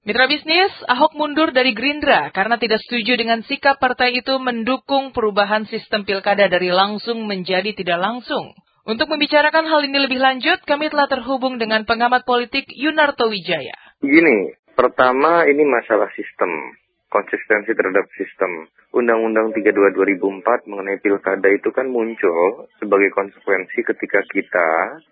Mitra bisnis, Ahok mundur dari Gerindra karena tidak setuju dengan sikap partai itu mendukung perubahan sistem pilkada dari langsung menjadi tidak langsung. Untuk membicarakan hal ini lebih lanjut, kami telah terhubung dengan pengamat politik Yunarto Wijaya. Gini, pertama ini masalah sistem, konsistensi terhadap sistem. Undang-Undang 32 2004 mengenai pilkada itu kan muncul sebagai konsekuensi ketika kita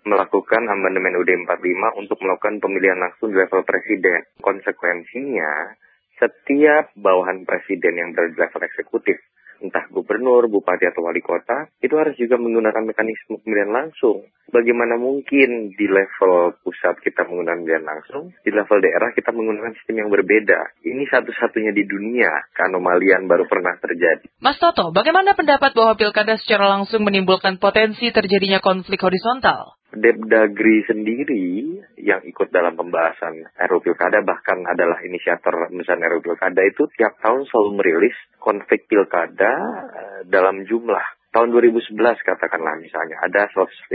melakukan amandemen UD 45 untuk melakukan pemilihan langsung di level presiden. Konsekuensinya, setiap bawahan presiden yang berada di level eksekutif entah gubernur, bupati atau wali kota, itu harus juga menggunakan mekanisme pemilihan langsung. Bagaimana mungkin di level pusat kita menggunakan pemilihan langsung, di level daerah kita menggunakan sistem yang berbeda. Ini satu-satunya di dunia, keanomalian baru pernah terjadi. Mas Toto, bagaimana pendapat bahwa pilkada secara langsung menimbulkan potensi terjadinya konflik horizontal? Depdagri sendiri yang ikut dalam pembahasan RUU Pilkada bahkan adalah inisiator misalnya RUU Pilkada itu tiap tahun selalu merilis konflik pilkada eh, dalam jumlah tahun 2011 katakanlah misalnya ada 155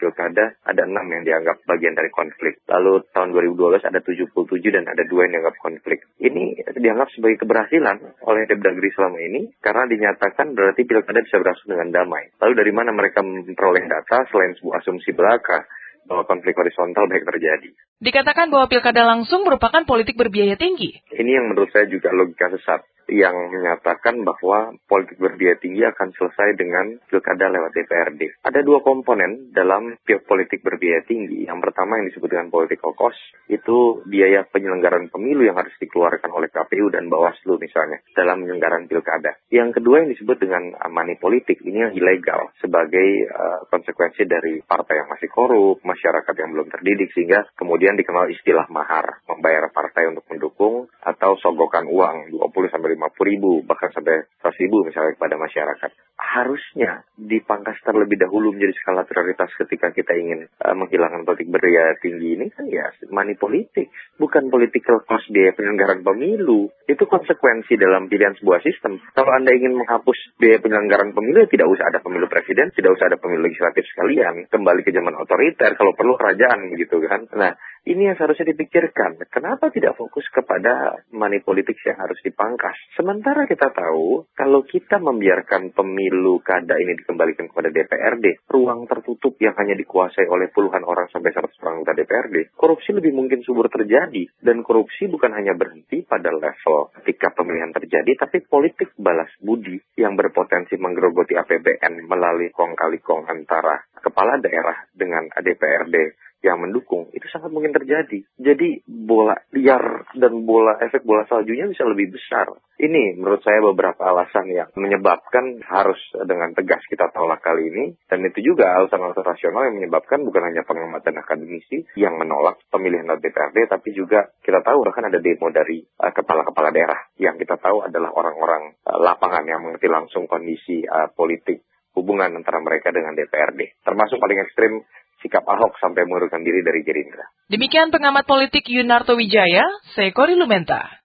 pilkada, ada 6 yang dianggap bagian dari konflik. Lalu tahun 2012 ada 77 dan ada dua yang dianggap konflik. Ini dianggap sebagai keberhasilan oleh Depdagri selama ini karena dinyatakan berarti pilkada bisa berlangsung dengan damai. Lalu dari mana mereka memperoleh data selain sebuah asumsi belaka bahwa konflik horizontal baik terjadi. Dikatakan bahwa pilkada langsung merupakan politik berbiaya tinggi. Ini yang menurut saya juga logika sesat yang menyatakan bahwa politik berbiaya tinggi akan selesai dengan pilkada lewat DPRD. Ada dua komponen dalam politik berbiaya tinggi. Yang pertama yang disebut dengan political cost, itu biaya penyelenggaraan pemilu yang harus dikeluarkan oleh KPU dan Bawaslu misalnya dalam penyelenggaraan pilkada. Yang kedua yang disebut dengan money politik, ini yang ilegal sebagai uh, konsekuensi dari partai yang masih korup, masyarakat yang belum terdidik sehingga kemudian dikenal istilah mahar, membayar partai untuk mendukung atau sogokan uang 20 sampai 50 ribu, bahkan sampai 100 ribu misalnya kepada masyarakat. Harusnya dipangkas terlebih dahulu menjadi skala prioritas ketika kita ingin uh, menghilangkan politik berbiaya tinggi ini kan ya money politik, bukan political cost biaya penyelenggaraan pemilu. Itu konsekuensi dalam pilihan sebuah sistem. Kalau Anda ingin menghapus biaya penyelenggaraan pemilu, ya tidak usah ada pemilu presiden, tidak usah ada pemilu legislatif sekalian. Kembali ke zaman otoriter, kalau perlu kerajaan gitu kan. Nah, ini yang seharusnya dipikirkan. Kenapa tidak fokus kepada money politik yang harus dipangkas? Sementara kita tahu, kalau kita membiarkan pemilu kada ini dikembalikan kepada DPRD, ruang tertutup yang hanya dikuasai oleh puluhan orang sampai 100 orang anggota DPRD, korupsi lebih mungkin subur terjadi. Dan korupsi bukan hanya berhenti pada level ketika pemilihan terjadi, tapi politik balas budi yang berpotensi menggerogoti APBN melalui kong kali kong antara kepala daerah dengan DPRD yang mendukung itu sangat mungkin terjadi. Jadi bola liar dan bola efek bola saljunya bisa lebih besar. Ini menurut saya beberapa alasan yang menyebabkan harus dengan tegas kita tolak kali ini. Dan itu juga alasan-alasan rasional yang menyebabkan bukan hanya pengamat dan akademisi yang menolak pemilihan DPRD, tapi juga kita tahu bahkan ada demo dari uh, kepala-kepala daerah yang kita tahu adalah orang-orang uh, lapangan yang mengerti langsung kondisi uh, politik hubungan antara mereka dengan DPRD. Termasuk paling ekstrim sikap Ahok sampai mengurungkan diri dari Gerindra. Demikian pengamat politik Yunarto Wijaya, saya Kori Lumenta.